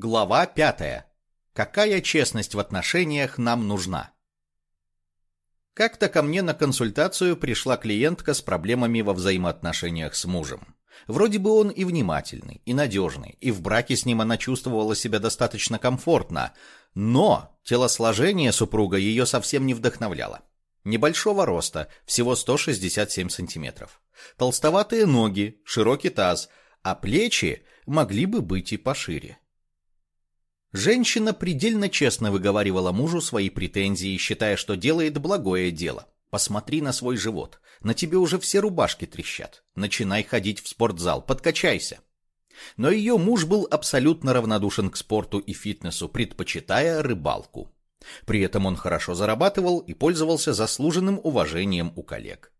Глава пятая. Какая честность в отношениях нам нужна? Как-то ко мне на консультацию пришла клиентка с проблемами во взаимоотношениях с мужем. Вроде бы он и внимательный, и надежный, и в браке с ним она чувствовала себя достаточно комфортно, но телосложение супруга ее совсем не вдохновляло. Небольшого роста, всего 167 сантиметров. Толстоватые ноги, широкий таз, а плечи могли бы быть и пошире. Женщина предельно честно выговаривала мужу свои претензии, считая, что делает благое дело. Посмотри на свой живот. На тебе уже все рубашки трещат. Начинай ходить в спортзал, подкачайся. Но ее муж был абсолютно равнодушен к спорту и фитнесу, предпочитая рыбалку. При этом он хорошо зарабатывал и пользовался заслуженным уважением у коллег.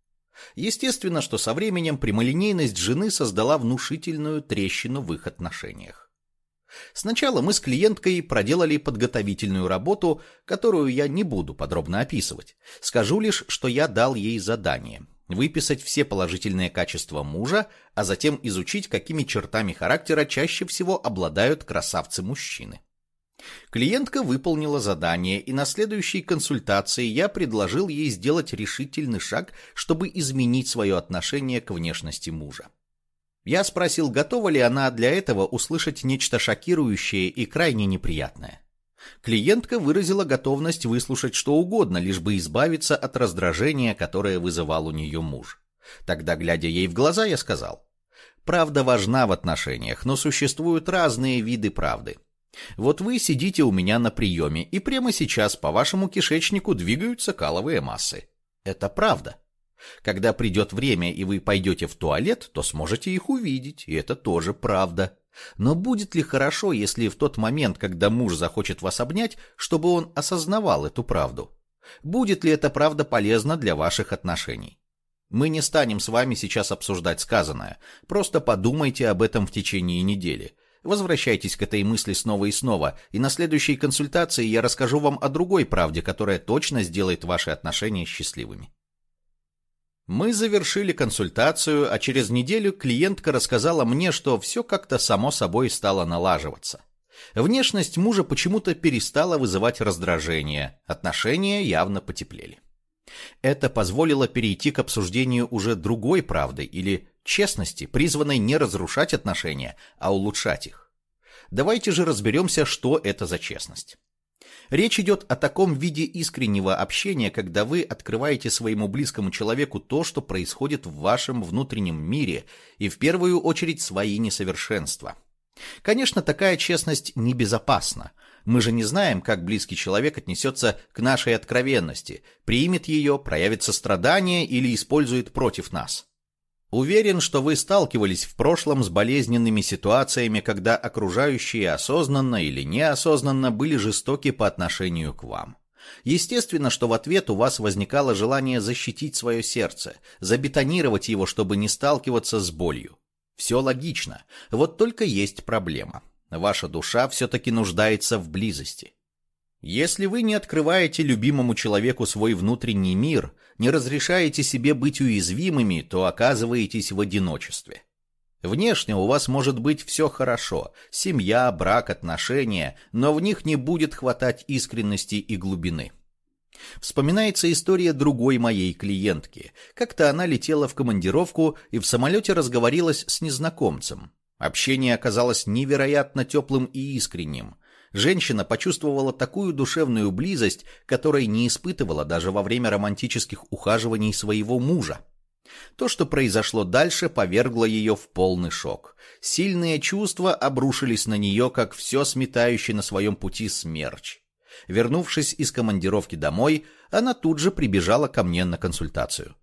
Естественно, что со временем прямолинейность жены создала внушительную трещину в их отношениях. Сначала мы с клиенткой проделали подготовительную работу, которую я не буду подробно описывать. Скажу лишь, что я дал ей задание выписать все положительные качества мужа, а затем изучить, какими чертами характера чаще всего обладают красавцы-мужчины. Клиентка выполнила задание, и на следующей консультации я предложил ей сделать решительный шаг, чтобы изменить свое отношение к внешности мужа. Я спросил, готова ли она для этого услышать нечто шокирующее и крайне неприятное. Клиентка выразила готовность выслушать что угодно, лишь бы избавиться от раздражения, которое вызывал у нее муж. Тогда, глядя ей в глаза, я сказал, «Правда важна в отношениях, но существуют разные виды правды. Вот вы сидите у меня на приеме, и прямо сейчас по вашему кишечнику двигаются каловые массы. Это правда. Когда придет время, и вы пойдете в туалет, то сможете их увидеть, и это тоже правда. Но будет ли хорошо, если в тот момент, когда муж захочет вас обнять, чтобы он осознавал эту правду? Будет ли эта правда полезна для ваших отношений? Мы не станем с вами сейчас обсуждать сказанное. Просто подумайте об этом в течение недели. Возвращайтесь к этой мысли снова и снова, и на следующей консультации я расскажу вам о другой правде, которая точно сделает ваши отношения счастливыми. Мы завершили консультацию, а через неделю клиентка рассказала мне, что все как-то само собой стало налаживаться. Внешность мужа почему-то перестала вызывать раздражение, отношения явно потеплели. Это позволило перейти к обсуждению уже другой правды или честности, призванной не разрушать отношения, а улучшать их. Давайте же разберемся, что это за честность. Речь идет о таком виде искреннего общения, когда вы открываете своему близкому человеку то, что происходит в вашем внутреннем мире, и в первую очередь свои несовершенства. Конечно, такая честность небезопасна. Мы же не знаем, как близкий человек отнесется к нашей откровенности, примет ее, проявит сострадание или использует против нас. Уверен, что вы сталкивались в прошлом с болезненными ситуациями, когда окружающие осознанно или неосознанно были жестоки по отношению к вам. Естественно, что в ответ у вас возникало желание защитить свое сердце, забетонировать его, чтобы не сталкиваться с болью. Все логично, вот только есть проблема. Ваша душа все-таки нуждается в близости. Если вы не открываете любимому человеку свой внутренний мир, не разрешаете себе быть уязвимыми, то оказываетесь в одиночестве. Внешне у вас может быть все хорошо, семья, брак, отношения, но в них не будет хватать искренности и глубины. Вспоминается история другой моей клиентки. Как-то она летела в командировку и в самолете разговорилась с незнакомцем. Общение оказалось невероятно теплым и искренним – женщина почувствовала такую душевную близость, которой не испытывала даже во время романтических ухаживаний своего мужа. То, что произошло дальше, повергло ее в полный шок. Сильные чувства обрушились на нее, как все сметающий на своем пути смерч. Вернувшись из командировки домой, она тут же прибежала ко мне на консультацию.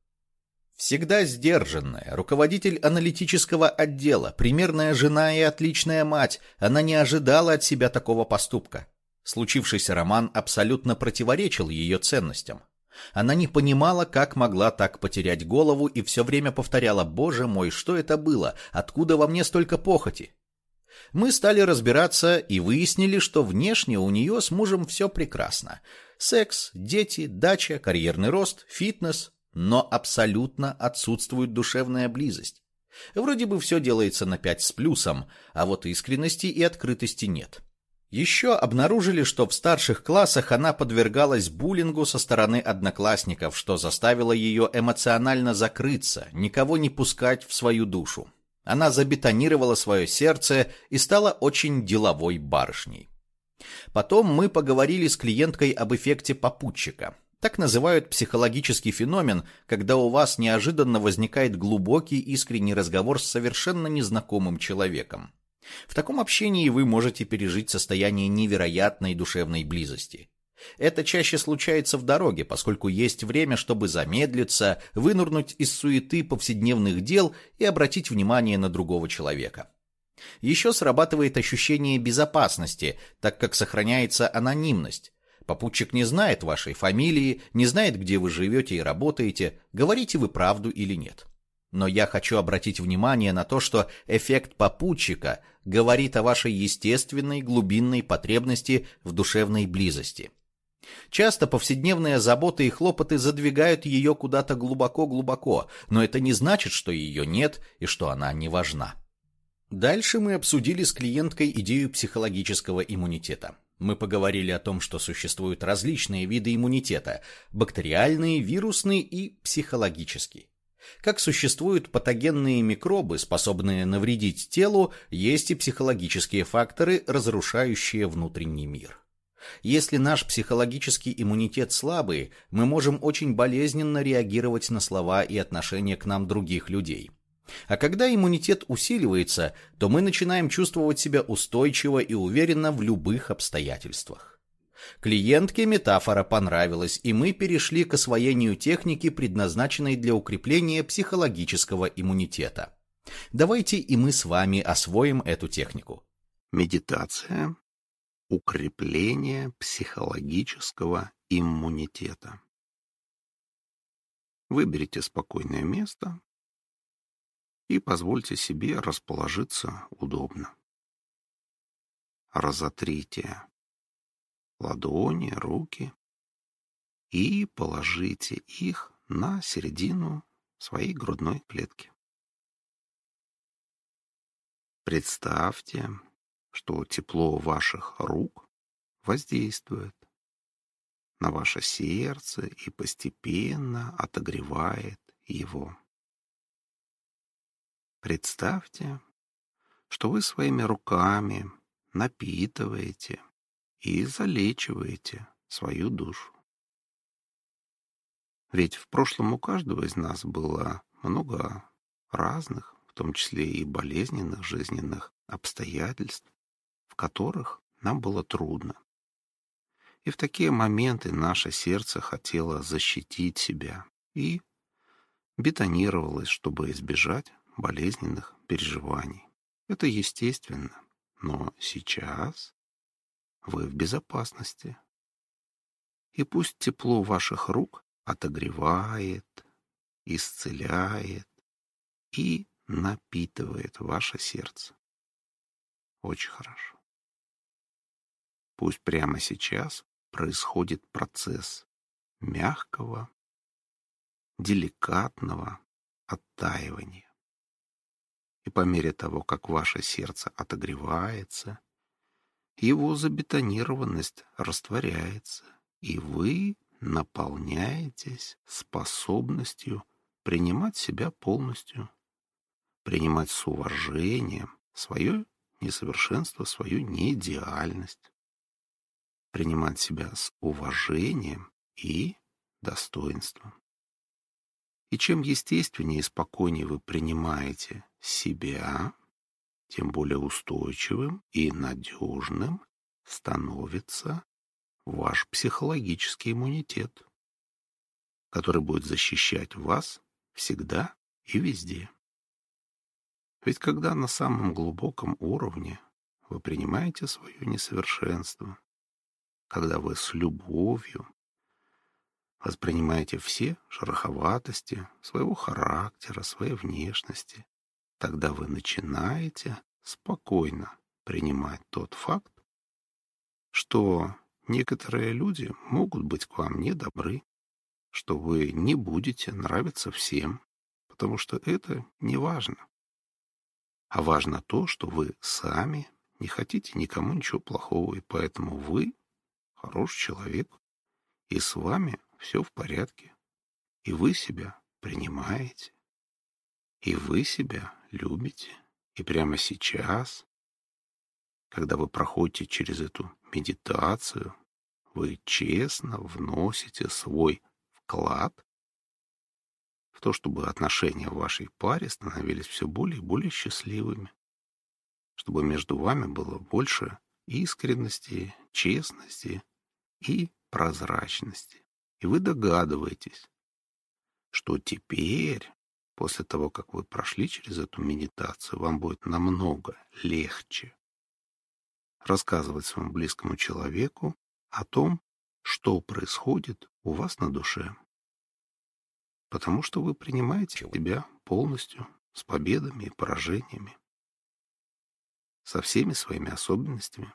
Всегда сдержанная, руководитель аналитического отдела, примерная жена и отличная мать, она не ожидала от себя такого поступка. Случившийся роман абсолютно противоречил ее ценностям. Она не понимала, как могла так потерять голову и все время повторяла «Боже мой, что это было? Откуда во мне столько похоти?» Мы стали разбираться и выяснили, что внешне у нее с мужем все прекрасно. Секс, дети, дача, карьерный рост, фитнес, но абсолютно отсутствует душевная близость. Вроде бы все делается на пять с плюсом, а вот искренности и открытости нет. Еще обнаружили, что в старших классах она подвергалась буллингу со стороны одноклассников, что заставило ее эмоционально закрыться, никого не пускать в свою душу. Она забетонировала свое сердце и стала очень деловой барышней. Потом мы поговорили с клиенткой об эффекте попутчика. Так называют психологический феномен, когда у вас неожиданно возникает глубокий искренний разговор с совершенно незнакомым человеком. В таком общении вы можете пережить состояние невероятной душевной близости. Это чаще случается в дороге, поскольку есть время, чтобы замедлиться, вынурнуть из суеты повседневных дел и обратить внимание на другого человека. Еще срабатывает ощущение безопасности, так как сохраняется анонимность. Попутчик не знает вашей фамилии, не знает, где вы живете и работаете, говорите вы правду или нет. Но я хочу обратить внимание на то, что эффект попутчика говорит о вашей естественной глубинной потребности в душевной близости. Часто повседневные заботы и хлопоты задвигают ее куда-то глубоко-глубоко, но это не значит, что ее нет и что она не важна. Дальше мы обсудили с клиенткой идею психологического иммунитета. Мы поговорили о том, что существуют различные виды иммунитета – бактериальный, вирусный и психологический. Как существуют патогенные микробы, способные навредить телу, есть и психологические факторы, разрушающие внутренний мир. Если наш психологический иммунитет слабый, мы можем очень болезненно реагировать на слова и отношения к нам других людей. А когда иммунитет усиливается, то мы начинаем чувствовать себя устойчиво и уверенно в любых обстоятельствах. Клиентке метафора понравилась, и мы перешли к освоению техники, предназначенной для укрепления психологического иммунитета. Давайте и мы с вами освоим эту технику. Медитация. Укрепление психологического иммунитета. Выберите спокойное место, и позвольте себе расположиться удобно. Разотрите ладони, руки и положите их на середину своей грудной клетки. Представьте, что тепло ваших рук воздействует на ваше сердце и постепенно отогревает его. Представьте, что вы своими руками напитываете и залечиваете свою душу. Ведь в прошлом у каждого из нас было много разных, в том числе и болезненных жизненных обстоятельств, в которых нам было трудно. И в такие моменты наше сердце хотело защитить себя и бетонировалось, чтобы избежать болезненных переживаний. Это естественно, но сейчас вы в безопасности. И пусть тепло ваших рук отогревает, исцеляет и напитывает ваше сердце. Очень хорошо. Пусть прямо сейчас происходит процесс мягкого, деликатного оттаивания. И по мере того, как ваше сердце отогревается, его забетонированность растворяется, и вы наполняетесь способностью принимать себя полностью, принимать с уважением свое несовершенство, свою неидеальность, принимать себя с уважением и достоинством. И чем естественнее и спокойнее вы принимаете себя, тем более устойчивым и надежным становится ваш психологический иммунитет, который будет защищать вас всегда и везде. Ведь когда на самом глубоком уровне вы принимаете свое несовершенство, когда вы с любовью воспринимаете все шероховатости своего характера, своей внешности, тогда вы начинаете спокойно принимать тот факт, что некоторые люди могут быть к вам недобры, что вы не будете нравиться всем, потому что это не важно. А важно то, что вы сами не хотите никому ничего плохого, и поэтому вы хороший человек, и с вами все в порядке, и вы себя принимаете, и вы себя любите. И прямо сейчас, когда вы проходите через эту медитацию, вы честно вносите свой вклад в то, чтобы отношения в вашей паре становились все более и более счастливыми, чтобы между вами было больше искренности, честности и прозрачности. И вы догадываетесь, что теперь, после того, как вы прошли через эту медитацию, вам будет намного легче рассказывать своему близкому человеку о том, что происходит у вас на душе. Потому что вы принимаете себя полностью, с победами и поражениями, со всеми своими особенностями.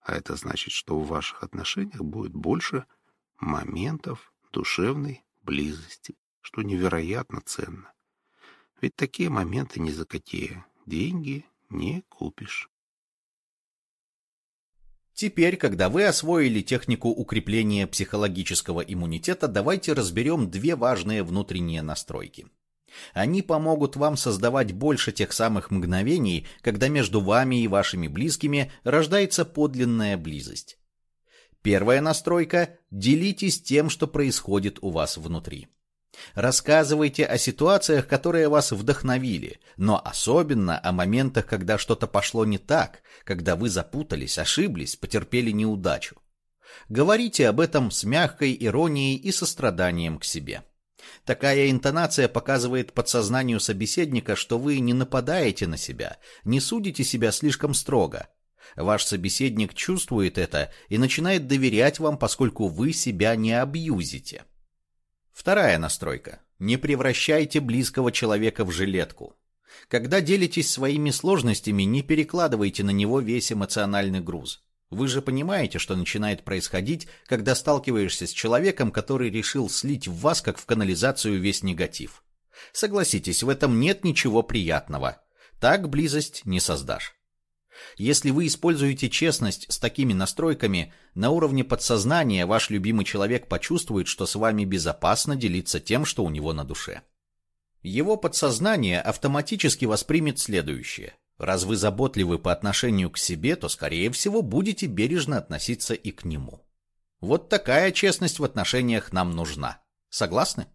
А это значит, что в ваших отношениях будет больше моментов душевной близости, что невероятно ценно. Ведь такие моменты ни за какие деньги не купишь. Теперь, когда вы освоили технику укрепления психологического иммунитета, давайте разберем две важные внутренние настройки. Они помогут вам создавать больше тех самых мгновений, когда между вами и вашими близкими рождается подлинная близость. Первая настройка – делитесь тем, что происходит у вас внутри. Рассказывайте о ситуациях, которые вас вдохновили, но особенно о моментах, когда что-то пошло не так, когда вы запутались, ошиблись, потерпели неудачу. Говорите об этом с мягкой иронией и состраданием к себе. Такая интонация показывает подсознанию собеседника, что вы не нападаете на себя, не судите себя слишком строго. Ваш собеседник чувствует это и начинает доверять вам, поскольку вы себя не абьюзите. Вторая настройка. Не превращайте близкого человека в жилетку. Когда делитесь своими сложностями, не перекладывайте на него весь эмоциональный груз. Вы же понимаете, что начинает происходить, когда сталкиваешься с человеком, который решил слить в вас, как в канализацию, весь негатив. Согласитесь, в этом нет ничего приятного. Так близость не создашь. Если вы используете честность с такими настройками, на уровне подсознания ваш любимый человек почувствует, что с вами безопасно делиться тем, что у него на душе. Его подсознание автоматически воспримет следующее. Раз вы заботливы по отношению к себе, то, скорее всего, будете бережно относиться и к нему. Вот такая честность в отношениях нам нужна. Согласны?